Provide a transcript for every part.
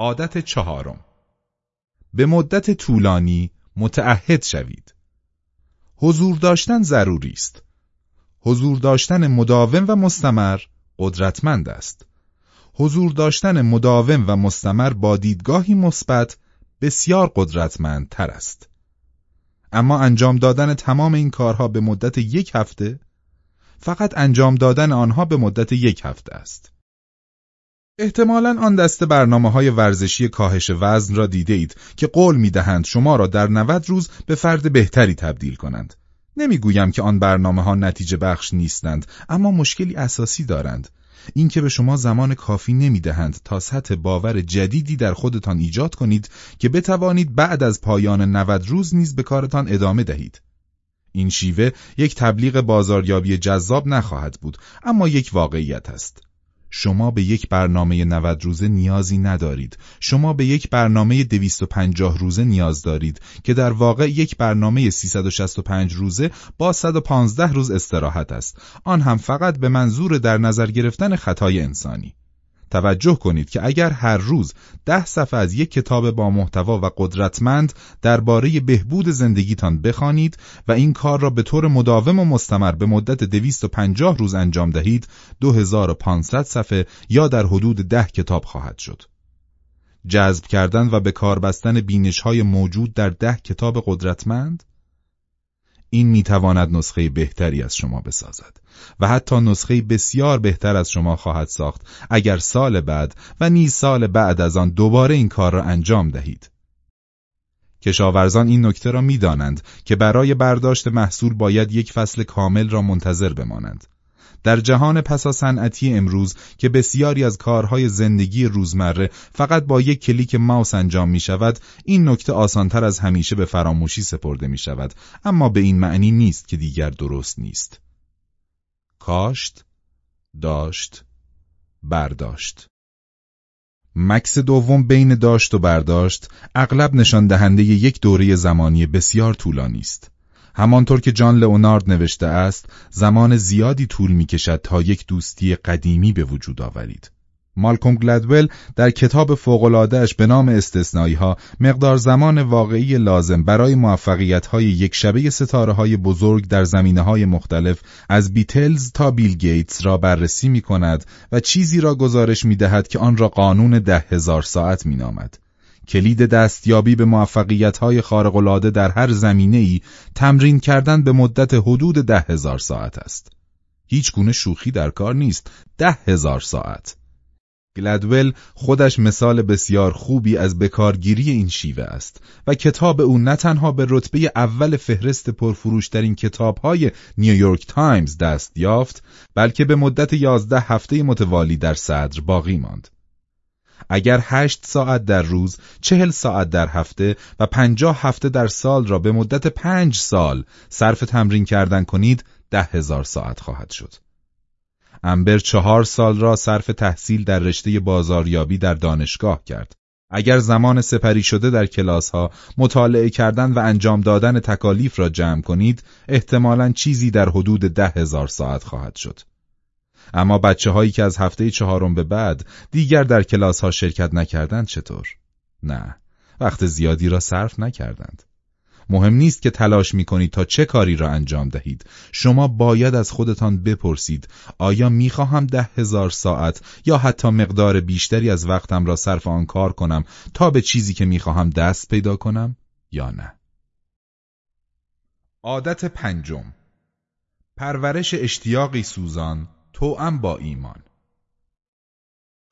عادت چهارم به مدت طولانی متعهد شوید. حضور داشتن ضروری است. حضور داشتن مداوم و مستمر قدرتمند است. حضور داشتن مداوم و مستمر با دیدگاهی مثبت بسیار قدرتمندتر است. اما انجام دادن تمام این کارها به مدت یک هفته فقط انجام دادن آنها به مدت یک هفته است. احتمالا آن دسته برنامه های ورزشی کاهش وزن را دیده اید که قول می دهند شما را در 90 روز به فرد بهتری تبدیل کنند. نمی‌گویم که آن برنامه ها نتیجه بخش نیستند اما مشکلی اساسی دارند. اینکه به شما زمان کافی نمی دهند تا سطح باور جدیدی در خودتان ایجاد کنید که بتوانید بعد از پایان 90 روز نیز به کارتان ادامه دهید. این شیوه یک تبلیغ بازاریابی جذاب نخواهد بود اما یک واقعیت است. شما به یک برنامه 90 روزه نیازی ندارید. شما به یک برنامه 250 روزه نیاز دارید که در واقع یک برنامه 365 روزه با 115 روز استراحت است. آن هم فقط به منظور در نظر گرفتن خطای انسانی. توجه کنید که اگر هر روز ده صفحه از یک کتاب با محتوا و قدرتمند درباره بهبود زندگیتان بخوانید و این کار را به طور مداوم و مستمر به مدت 250 روز انجام دهید 2500 صفحه یا در حدود ده کتاب خواهد شد. جذب کردن و به کار بستن بینش های موجود در ده کتاب قدرتمند این می‌تواند نسخه بهتری از شما بسازد و حتی نسخه بسیار بهتر از شما خواهد ساخت اگر سال بعد و نیز سال بعد از آن دوباره این کار را انجام دهید. کشاورزان این نکته را می‌دانند که برای برداشت محصول باید یک فصل کامل را منتظر بمانند. در جهان پسا صنعتی امروز که بسیاری از کارهای زندگی روزمره فقط با یک کلیک ماوس انجام می شود این نکته آسانتر از همیشه به فراموشی سپرده می شود اما به این معنی نیست که دیگر درست نیست کاشت داشت برداشت مکس دوم بین داشت و برداشت اغلب نشان دهنده یک دوره زمانی بسیار طولانی است همانطور که جان لئونارد نوشته است زمان زیادی طول می کشد تا یک دوستی قدیمی به وجود آورید. مالکوم گلدول در کتاب فوقلادهش به نام استثنایی ها مقدار زمان واقعی لازم برای موفقیت های یک شبه ستاره های بزرگ در زمینه های مختلف از بیتلز تا بیل گیتس را بررسی می کند و چیزی را گزارش می دهد که آن را قانون ده هزار ساعت می نامد. کلید دستیابی به موفقیت‌های خارق‌العاده در هر زمینه‌ای تمرین کردن به مدت حدود ده هزار ساعت است. هیچ گونه شوخی در کار نیست. ده هزار ساعت. گلدول خودش مثال بسیار خوبی از بکارگیری این شیوه است و کتاب او نه تنها به رتبه اول فهرست پرفروشترین کتابهای نیویورک تایمز دست یافت بلکه به مدت یازده هفته متوالی در صدر باقی ماند. اگر هشت ساعت در روز، چهل ساعت در هفته و پنجاه هفته در سال را به مدت پنج سال صرف تمرین کردن کنید، ده هزار ساعت خواهد شد. امبر چهار سال را صرف تحصیل در رشته بازاریابی در دانشگاه کرد. اگر زمان سپری شده در کلاس ها مطالعه کردن و انجام دادن تکالیف را جمع کنید احتمالاً چیزی در حدود ده هزار ساعت خواهد شد. اما بچه هایی که از هفته چهارم به بعد دیگر در کلاس ها شرکت نکردند چطور؟ نه، وقت زیادی را صرف نکردند. مهم نیست که تلاش می کنید تا چه کاری را انجام دهید. شما باید از خودتان بپرسید آیا می خواهم ده هزار ساعت یا حتی مقدار بیشتری از وقتم را صرف آن کار کنم تا به چیزی که می خواهم دست پیدا کنم یا نه؟ عادت پنجم پرورش اشتیاقی سوزان توأم با ایمان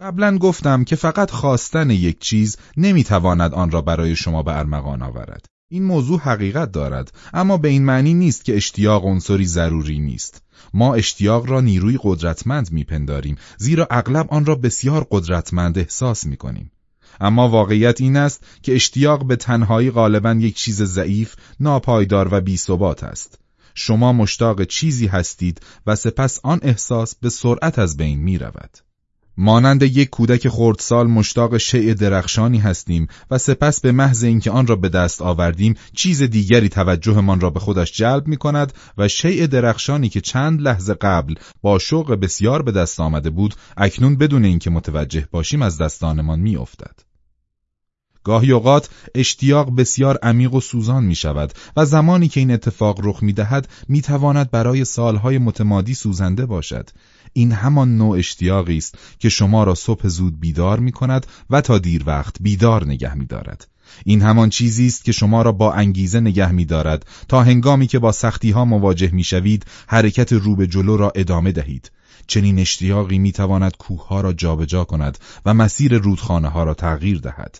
قبلا گفتم که فقط خواستن یک چیز نمی‌تواند آن را برای شما به ارمغان آورد. این موضوع حقیقت دارد اما به این معنی نیست که اشتیاق عنصری ضروری نیست. ما اشتیاق را نیروی قدرتمند میپنداریم زیرا اغلب آن را بسیار قدرتمند احساس می‌کنیم. اما واقعیت این است که اشتیاق به تنهایی غالبا یک چیز ضعیف، ناپایدار و بیثبات است. شما مشتاق چیزی هستید و سپس آن احساس به سرعت از بین می رود. مانند یک کودک خردسال مشتاق شیء درخشانی هستیم و سپس به محض اینکه آن را به دست آوردیم چیز دیگری توجهمان را به خودش جلب می کند و شیء درخشانی که چند لحظه قبل با شوق بسیار به دست آمده بود اکنون بدون اینکه متوجه باشیم از دستانمان می افتد. گاهی اوقات اشتیاق بسیار عمیق و سوزان می شود و زمانی که این اتفاق رخ می دهد می تواند برای سالهای متمادی سوزنده باشد. این همان نوع اشتیاقی است که شما را صبح زود بیدار می کند و تا دیر وقت بیدار نگه می دارد. این همان چیزی است که شما را با انگیزه نگه می دارد تا هنگامی که با سختی ها مواجه می شوید حرکت رو به جلو را ادامه دهید. چنین اشتیاقی می تواند کوه ها را جابجا کند و مسیر رودخانه ها را تغییر دهد.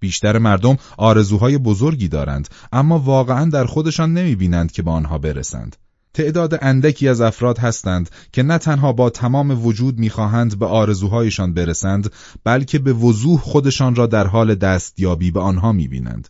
بیشتر مردم آرزوهای بزرگی دارند اما واقعا در خودشان نمی بینند که به آنها برسند. تعداد اندکی از افراد هستند که نه تنها با تمام وجود می‌خواهند به آرزوهایشان برسند بلکه به وضوح خودشان را در حال دستیابی به آنها می‌بینند.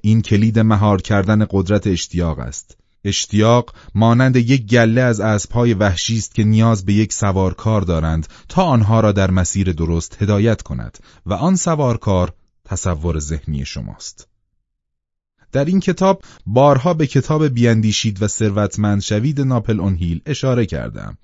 این کلید مهار کردن قدرت اشتیاق است. اشتیاق مانند یک گله از اسبهای وحشی است که نیاز به یک سوارکار دارند تا آنها را در مسیر درست هدایت کند و آن سوارکار تصور ذهنی شماست. در این کتاب بارها به کتاب بیاندیشید و ثروتمند شوید ناپل اونهیل اشاره کردم.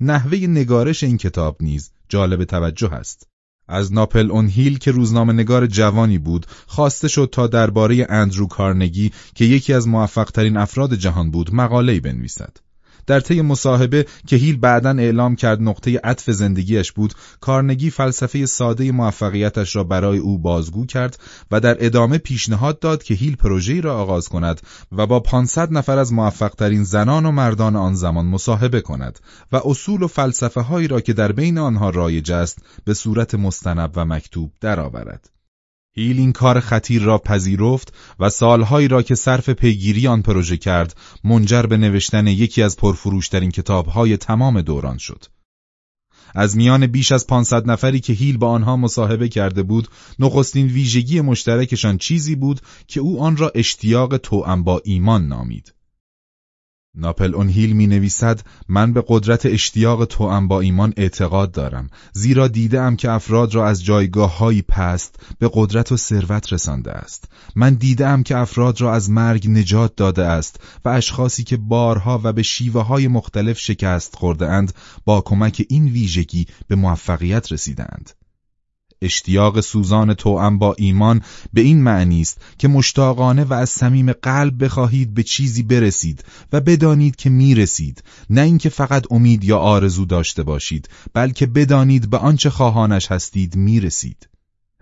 نحوه نگارش این کتاب نیز جالب توجه است. از ناپل اونهیل که روزنامه نگار جوانی بود خواسته شد تا درباره اندرو کارنگی که یکی از موفقترین افراد جهان بود مقاله‌ای بنویسد. در طی مصاحبه که هیل بعدا اعلام کرد نقطه عطف زندگیش بود کارنگی فلسفه ساده موفقیتش را برای او بازگو کرد و در ادامه پیشنهاد داد که هیل پروژه‌ای را آغاز کند و با 500 نفر از موفقترین زنان و مردان آن زمان مصاحبه کند و اصول و فلسفه هایی را که در بین آنها رایج است به صورت مستند و مکتوب درآورد. هیل این کار خطیر را پذیرفت و سالهایی را که صرف پیگیری آن پروژه کرد منجر به نوشتن یکی از پرفروشترین کتابهای تمام دوران شد. از میان بیش از 500 نفری که هیل با آنها مصاحبه کرده بود، نخستین ویژگی مشترکشان چیزی بود که او آن را اشتیاق توأم با ایمان نامید. ناپل اون هیل می نویسد من به قدرت اشتیاق توأم با ایمان اعتقاد دارم. زیرا دیدم که افراد را از جایگاه های پست به قدرت و ثروت رسانده است. من دیدم که افراد را از مرگ نجات داده است و اشخاصی که بارها و به شیوه های مختلف شکست خورده اند با کمک این ویژگی به موفقیت رسیدند اشتیاق سوزان توأم با ایمان به این معنی است که مشتاقانه و از صمیم قلب بخواهید به چیزی برسید و بدانید که می‌رسید نه اینکه فقط امید یا آرزو داشته باشید بلکه بدانید به آنچه خواهانش هستید می‌رسید.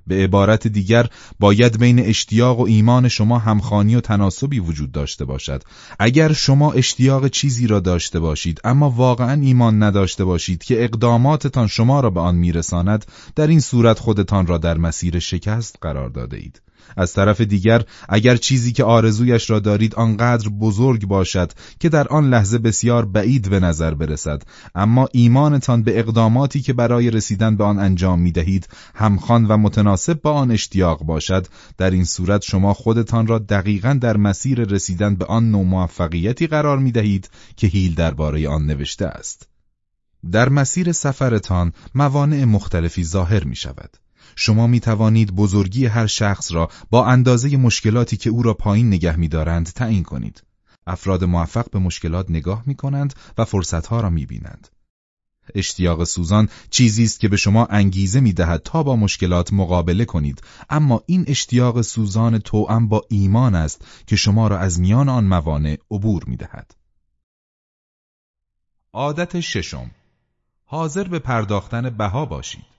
به عبارت دیگر باید بین اشتیاق و ایمان شما همخانی و تناسبی وجود داشته باشد. اگر شما اشتیاق چیزی را داشته باشید اما واقعا ایمان نداشته باشید که اقداماتتان شما را به آن میرساند در این صورت خودتان را در مسیر شکست قرار داده اید. از طرف دیگر اگر چیزی که آرزویش را دارید آنقدر بزرگ باشد که در آن لحظه بسیار بعید به نظر برسد. اما ایمانتان به اقداماتی که برای رسیدن به آن انجام می دهید همخوان و متناسب با آن اشتیاق باشد. در این صورت شما خودتان را دقیقا در مسیر رسیدن به آن نوع موفقیتی قرار می دهید که هیل درباره آن نوشته است. در مسیر سفرتان موانع مختلفی ظاهر می شود. شما می توانید بزرگی هر شخص را با اندازه مشکلاتی که او را پایین نگه می دارند تعیین کنید. افراد موفق به مشکلات نگاه می کنند و فرصتها را می بینند. اشتیاق سوزان چیزی است که به شما انگیزه می دهد تا با مشکلات مقابله کنید اما این اشتیاق سوزان توأم با ایمان است که شما را از میان آن موانع عبور می دهد. عادت ششم حاضر به پرداختن بها باشید.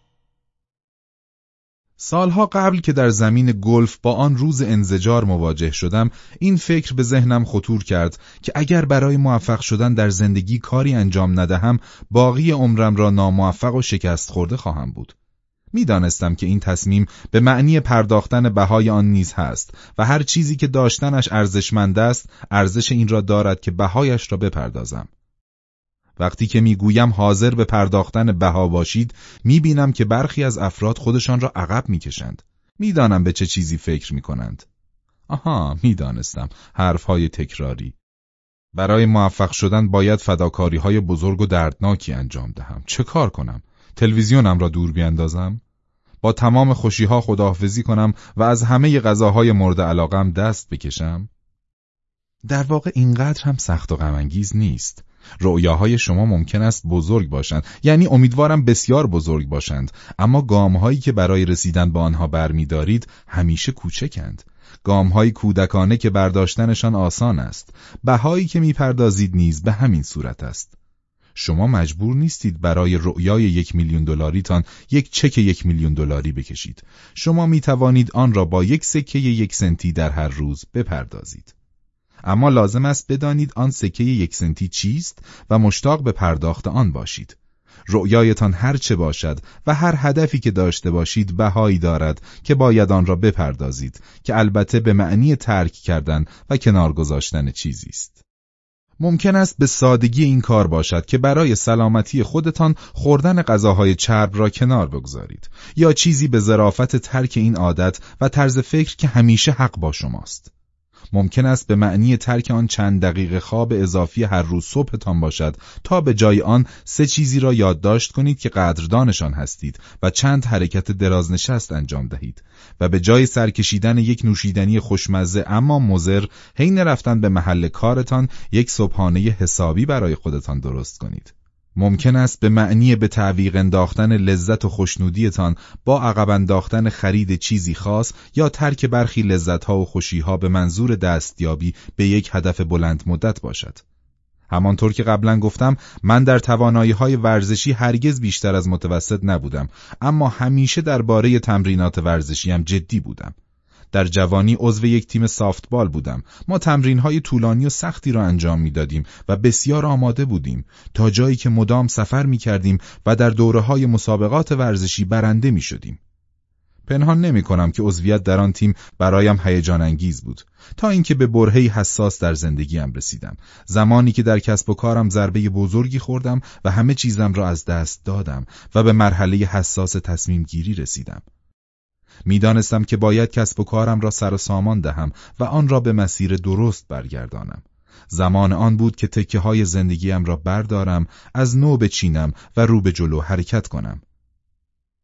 سالها قبل که در زمین گلف با آن روز انزجار مواجه شدم این فکر به ذهنم خطور کرد که اگر برای موفق شدن در زندگی کاری انجام ندهم باقی عمرم را ناموفق و شکست خورده خواهم بود. می‌دانستم که این تصمیم به معنی پرداختن بهای آن نیز هست و هر چیزی که داشتنش ارزشمند است ارزش این را دارد که بهایش را بپردازم. وقتی که می‌گویم حاضر به پرداختن بها باشید می‌بینم که برخی از افراد خودشان را عقب می‌کشند. می‌دانم به چه چیزی فکر می‌کنند. آها می‌دانستم حرفهای تکراری. برای موفق شدن باید فداکاری های بزرگ و دردناکی انجام دهم. چه کار کنم؟ تلویزیونم را دور بیاندازم؟ با تمام خوشیها خداحافظی کنم و از همه غذاهای مورد علاقم دست بکشم؟ در واقع اینقدر هم سخت و غمانگیز نیست. رؤیاهای شما ممکن است بزرگ باشند. یعنی امیدوارم بسیار بزرگ باشند. اما گامهایی که برای رسیدن به آنها برمیدارید همیشه کوچکند. گامهای کودکانه که برداشتنشان آسان است. بهایی که می‌پردازید نیز به همین صورت است. شما مجبور نیستید برای رؤیای یک میلیون دلاریتان یک چک یک میلیون دلاری بکشید. شما می توانید آن را با یک سکه یک سنتی در هر روز بپردازید. اما لازم است بدانید آن سکه یک سنتی چیست و مشتاق به پرداخت آن باشید. رؤیایتان هر چه باشد و هر هدفی که داشته باشید بهایی دارد که باید آن را بپردازید که البته به معنی ترک کردن و کنار گذاشتن چیزی است. ممکن است به سادگی این کار باشد که برای سلامتی خودتان خوردن غذاهای چرب را کنار بگذارید یا چیزی به ظرافت ترک این عادت و طرز فکر که همیشه حق با شماست. ممکن است به معنی ترک آن چند دقیقه خواب اضافی هر روز صبحتان باشد تا به جای آن سه چیزی را یادداشت کنید که قدردانشان هستید و چند حرکت درازنشست انجام دهید و به جای سرکشیدن یک نوشیدنی خوشمزه اما مزر حین رفتن به محل کارتان یک صبحانه حسابی برای خودتان درست کنید. ممکن است به معنی به تعویق انداختن لذت و خوشنودیتان با عقب انداختن خرید چیزی خاص یا ترک برخی لذتها و خوشیها به منظور دستیابی به یک هدف بلند مدت باشد. همانطور که قبلا گفتم من در توانایی های ورزشی هرگز بیشتر از متوسط نبودم اما همیشه درباره تمرینات ورزشی هم جدی بودم. در جوانی عضو یک تیم سافتبال بودم. ما تمرین های طولانی و سختی را انجام می‌دادیم و بسیار آماده بودیم تا جایی که مدام سفر می کردیم و در دوره های مسابقات ورزشی برنده می شدیم. پنهان نمی کنم که عضویت در آن تیم برایم هیجان انگیز بود تا اینکه به برهی حساس در زندگیم رسیدم زمانی که در کسب و کارم ضربه بزرگی خوردم و همه چیزم را از دست دادم و به مرحله حساس تصمیم گیری رسیدم می‌دانستم که باید کسب و کارم را سر و سامان دهم و آن را به مسیر درست برگردانم. زمان آن بود که تکه های زندگیم را بردارم، از نو بچینم و رو به جلو حرکت کنم.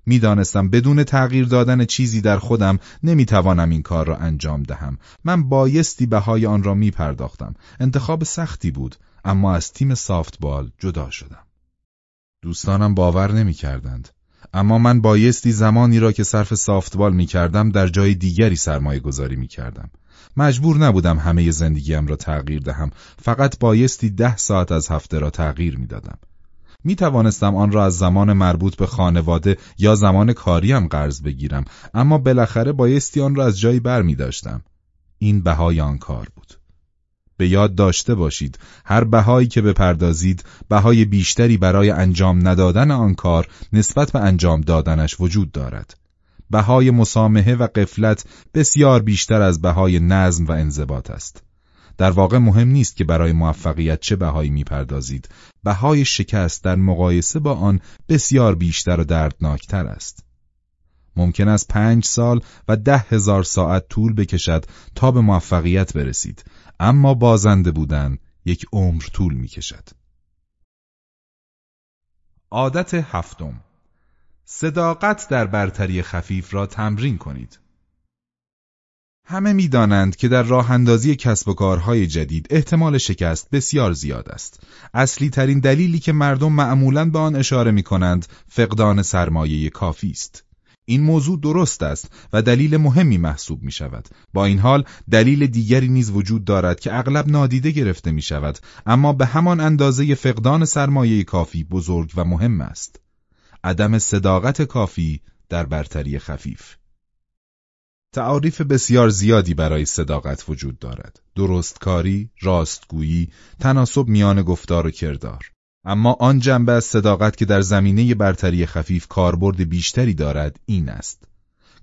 می‌دانستم بدون تغییر دادن چیزی در خودم نمی‌توانم این کار را انجام دهم. من بایستی بهای آن را می پرداختم. انتخاب سختی بود، اما از تیم سافتبال جدا شدم. دوستانم باور نمی‌کردند. اما من بایستی زمانی را که صرف سافتبال می کردم در جای دیگری سرمایه گذاری می کردم. مجبور نبودم همه زندگیم را تغییر دهم فقط بایستی ده ساعت از هفته را تغییر می دادم. می توانستم آن را از زمان مربوط به خانواده یا زمان کاریم قرض بگیرم اما بالاخره بایستی آن را از جایی بر می داشتم. این بهای آن کار بود. به یاد داشته باشید. هر بهایی که بپردازید بهای بیشتری برای انجام ندادن آن کار نسبت به انجام دادنش وجود دارد. بهای مسامحه و قفلت بسیار بیشتر از بهای نظم و انضباط است. در واقع مهم نیست که برای موفقیت چه بهایی می‌پردازید. بهای شکست در مقایسه با آن بسیار بیشتر و دردناکتر است. ممکن است پنج سال و ده هزار ساعت طول بکشد تا به موفقیت برسید. اما بازنده بودن یک عمر طول می کشد. عادت هفتم صداقت در برتری خفیف را تمرین کنید. همه می‌دانند که در راه اندازی کسب و کارهای جدید احتمال شکست بسیار زیاد است. اصلی ترین دلیلی که مردم معمولاً به آن اشاره می کنند فقدان سرمایه کافی است. این موضوع درست است و دلیل مهمی محسوب می شود. با این حال دلیل دیگری نیز وجود دارد که اغلب نادیده گرفته می شود اما به همان اندازه فقدان سرمایه کافی بزرگ و مهم است. عدم صداقت کافی در برتری خفیف تعاریف بسیار زیادی برای صداقت وجود دارد. درستکاری، راستگویی، تناسب میان گفتار و کردار. اما آن جنبه از صداقت که در زمینه برتری خفیف کاربرد بیشتری دارد این است.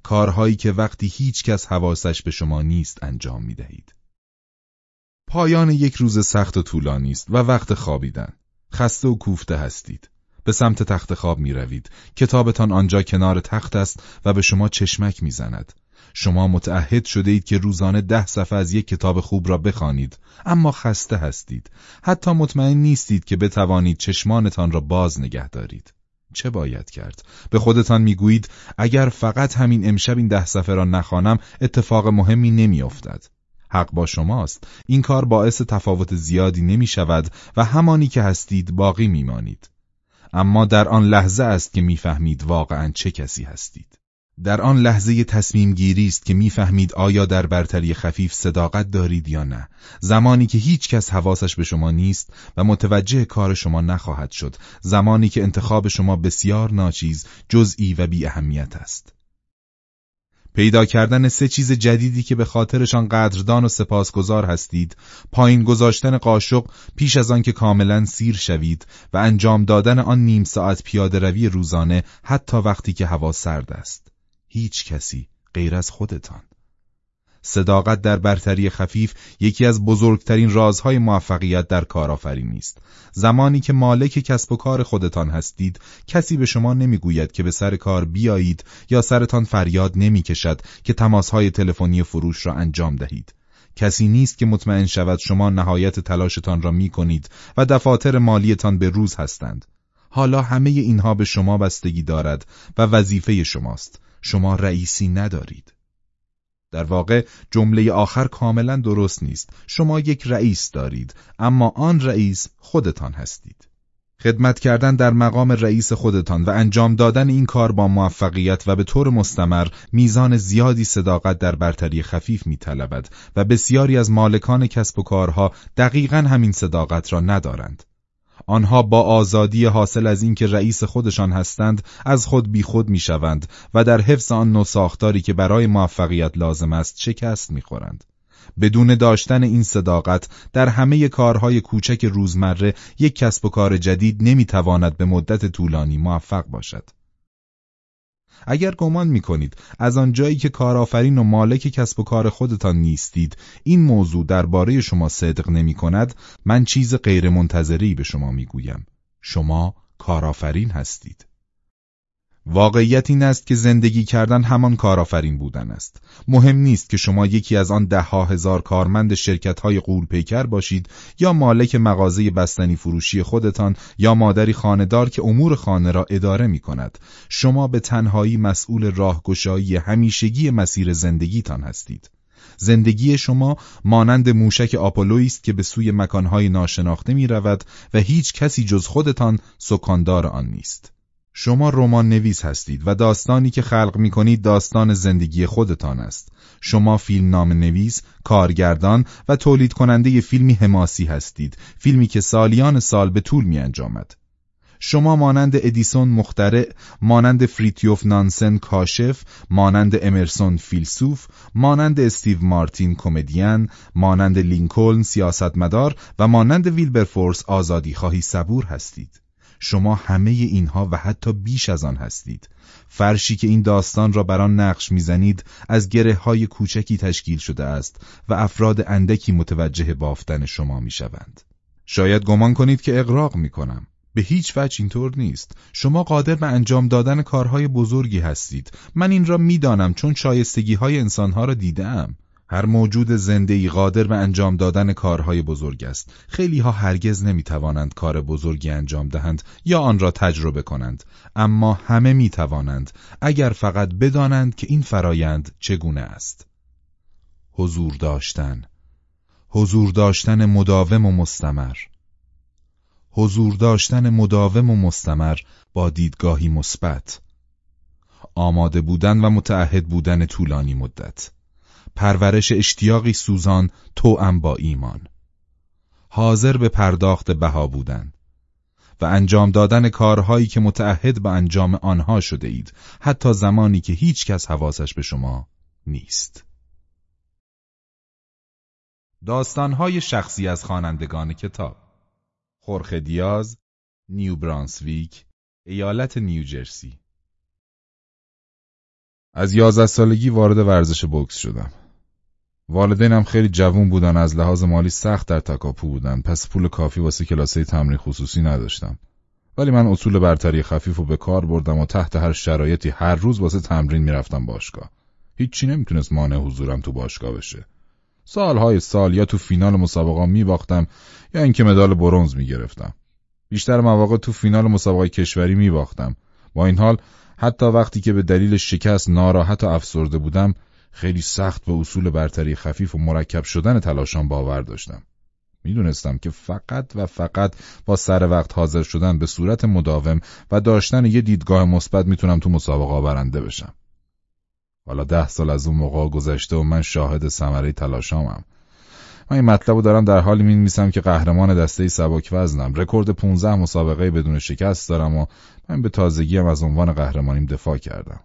کارهایی که وقتی هیچ کس حواسش به شما نیست انجام می دهید. پایان یک روز سخت و طولانی است و وقت خوابیدن. خسته و کوفته هستید. به سمت تخت خواب می روید کتابتان آنجا کنار تخت است و به شما چشمک می زند شما متعهد شده اید که روزانه ده صفحه از یک کتاب خوب را بخوانید. اما خسته هستید. حتی مطمئن نیستید که بتوانید چشمانتان را باز نگه دارید. چه باید کرد؟ به خودتان می‌گویید اگر فقط همین امشب این ده صفحه را نخوانم اتفاق مهمی نمیافتد. حق با شماست. این کار باعث تفاوت زیادی نمی شود و همانی که هستید باقی میمانید. اما در آن لحظه است که می‌فهمید واقعا چه کسی هستید. در آن لحظه تصمیم گیری است که می‌فهمید آیا در برتری خفیف صداقت دارید یا نه. زمانی که هیچ کس حواسش به شما نیست و متوجه کار شما نخواهد شد. زمانی که انتخاب شما بسیار ناچیز جزئی و بی اهمیت است. پیدا کردن سه چیز جدیدی که به خاطرشان قدردان و سپاسگزار هستید، پایین گذاشتن قاشق پیش از آن که کاملا سیر شوید و انجام دادن آن نیم ساعت پیاده روی روزانه حتی وقتی که هوا سرد است. هیچ کسی غیر از خودتان. صداقت در برتری خفیف یکی از بزرگترین رازهای موفقیت در کارآفرینی است. زمانی که مالک کسب و کار خودتان هستید، کسی به شما نمی‌گوید که به سر کار بیایید یا سرتان فریاد نمی‌کشد که تماسهای تلفنی فروش را انجام دهید. کسی نیست که مطمئن شود شما نهایت تلاشتان را می کنید و دفاتر مالیتان به روز هستند. حالا همه اینها به شما بستگی دارد و وظیفه شماست. شما رئیسی ندارید. در واقع جمله آخر کاملا درست نیست. شما یک رئیس دارید، اما آن رئیس خودتان هستید. خدمت کردن در مقام رئیس خودتان و انجام دادن این کار با موفقیت و به طور مستمر میزان زیادی صداقت در برتری خفیف میطلبد و بسیاری از مالکان کسب و کارها دقیقا همین صداقت را ندارند. آنها با آزادی حاصل از اینکه رئیس خودشان هستند از خود بیخود می‌شوند و در حفظ آن نوع ساختاری که برای موفقیت لازم است شکست می‌خورند. بدون داشتن این صداقت در همه کارهای کوچک روزمره یک کسب و کار جدید نمی‌تواند به مدت طولانی موفق باشد. اگر گمان می کنید از آنجایی که کارآفرین و مالک کسب و کار خودتان نیستید این موضوع درباره شما صدق نمی کند من چیز غیرمنتظری به شما می گویم شما کارآفرین هستید. واقعیت این است که زندگی کردن همان کارآفرین بودن است. مهم نیست که شما یکی از آن ها هزار کارمند شرکت های قولپیکر باشید یا مالک مغازه بستنی فروشی خودتان یا مادری خاندار که امور خانه را اداره می کند. شما به تنهایی مسئول راهگشایی همیشگی مسیر زندگیتان هستید. زندگی شما مانند موشک آپولویی است که به سوی مکانهای ناشناخته می رود و هیچ کسی جز خودتان سکاندار آن نیست. شما رمان نویس هستید و داستانی که خلق می کنید داستان زندگی خودتان است. شما فیلم نام نویس، کارگردان و تولید کننده فیلمی حماسی هستید. فیلمی که سالیان سال به طول می انجامد. شما مانند ادیسون مخترع، مانند فریتیوف نانسن کاشف، مانند امرسون فیلسوف، مانند استیو مارتین کمدین، مانند لینکلن سیاستمدار و مانند ویلبرفورس آزادی خواهی صبور هستید. شما همه اینها و حتی بیش از آن هستید. فرشی که این داستان را بر آن نقش می‌زنید از گره های کوچکی تشکیل شده است و افراد اندکی متوجه بافتن شما می‌شوند. شاید گمان کنید که اقراق می‌کنم. به هیچ وجه اینطور نیست. شما قادر به انجام دادن کارهای بزرگی هستید. من این را می‌دانم چون شایستگی های انسانها را دیدم. هر موجود زنده قادر به انجام دادن کارهای بزرگ است. خیلی ها هرگز نمی توانند کار بزرگی انجام دهند یا آن را تجربه کنند. اما همه می توانند اگر فقط بدانند که این فرایند چگونه است. حضور داشتن حضور داشتن مداوم و مستمر حضور داشتن مداوم و مستمر با دیدگاهی مثبت آماده بودن و متعهد بودن طولانی مدت پرورش اشتیاقی سوزان توأم با ایمان. حاضر به پرداخت بها بودن و انجام دادن کارهایی که متعهد به انجام آنها شده اید حتی زمانی که هیچ کس حواسش به شما نیست. داستانهای شخصی از خوانندگان کتاب خورخ دیاز نیو برانسویک ایالت نیوجرسی از یازده سالگی وارد ورزش بوکس شدم. والدینم خیلی جوون بودن از لحاظ مالی سخت در تکاپو بودن. پس پول کافی واسه کلاسه تمرین خصوصی نداشتم. ولی من اصول برتری خفیف و به کار بردم و تحت هر شرایطی هر روز واسه تمرین می‌رفتم باشگاه. هیچی نمی‌تونست مانع حضورم تو باشگاه بشه. سالهای سال یا تو فینال مسابقه میباختم یا اینکه مدال برونز می‌گرفتم. بیشتر مواقع تو فینال مسابقه کشوری میباختم. با این حال حتی وقتی که به دلیل شکست ناراحت و افسرده بودم خیلی سخت به اصول برتری خفیف و مرکب شدن تلاشان باور داشتم. می‌دونستم که فقط و فقط با سر وقت حاضر شدن به صورت مداوم و داشتن یه دیدگاه مثبت می‌تونم تو مسابقه برنده بشم. حالا ده سال از اون موقع گذشته و من شاهد ثمره تلاشامم. من این مطلب رو دارم در حالی می که قهرمان دسته سبک وزنم. رکورد 15 مسابقه بدون شکست دارم و من به تازگی هم از عنوان قهرمانیم دفاع کردم.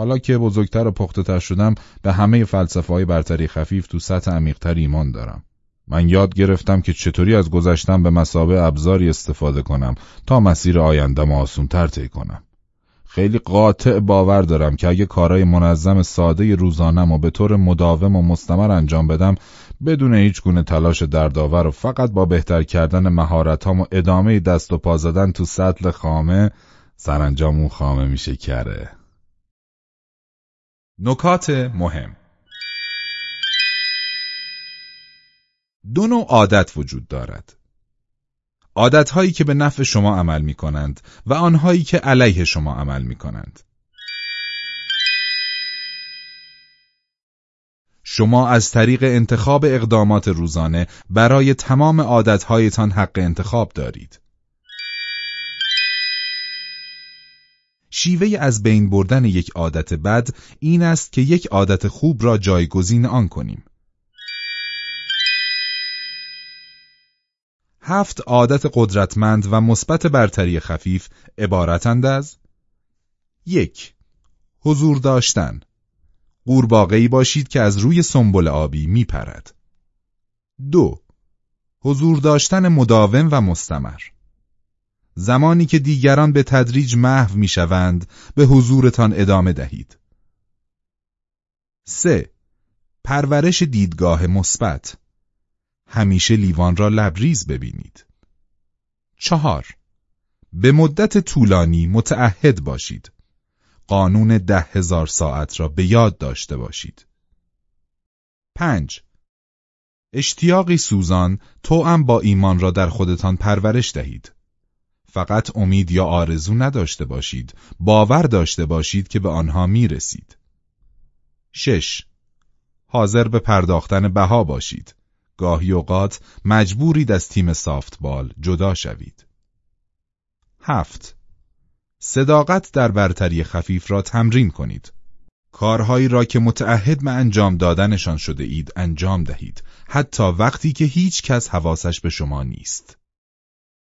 حالا که بزرگتر و پخته شدم به همه فلسفه های برتری خفیف تو سطح عمیقتر ایمان دارم. من یاد گرفتم که چطوری از گذشتم به مسابه ابزاری استفاده کنم تا مسیر آیندم آسونتر طی کنم. خیلی قاطع باور دارم که اگه کارای منظم ساده روزانم و به طور مداوم و مستمر انجام بدم بدون هیچ گونه تلاش دردآور و فقط با بهتر کردن مهارتام و ادامه دست و پا زدن تو سطل خامه سرانجام اون خامه میشه کره. نکات مهم دو نوع عادت وجود دارد. عادتهایی که به نفع شما عمل می کنند و آنهایی که علیه شما عمل می کنند. شما از طریق انتخاب اقدامات روزانه برای تمام عادتهایتان حق انتخاب دارید. شیوه از بین بردن یک عادت بد این است که یک عادت خوب را جایگزین آن کنیم. هفت عادت قدرتمند و مثبت برتری خفیف عبارتند از یک حضور داشتن قورباغه‌ای باشید که از روی سنبل آبی میپرد. دو حضور داشتن مداوم و مستمر زمانی که دیگران به تدریج محو می‌شوند به حضورتان ادامه دهید. سه پرورش دیدگاه مثبت همیشه لیوان را لبریز ببینید. چهار به مدت طولانی متعهد باشید. قانون ده هزار ساعت را به یاد داشته باشید. پنج اشتیاقی سوزان توأم با ایمان را در خودتان پرورش دهید. فقط امید یا آرزو نداشته باشید، باور داشته باشید که به آنها می رسید. شش حاضر به پرداختن بها باشید. گاهی اوقات مجبورید از تیم سافتبال جدا شوید. هفت صداقت در برتری خفیف را تمرین کنید. کارهایی را که متعهد به انجام دادنشان شده اید انجام دهید حتی وقتی که هیچ کس حواسش به شما نیست.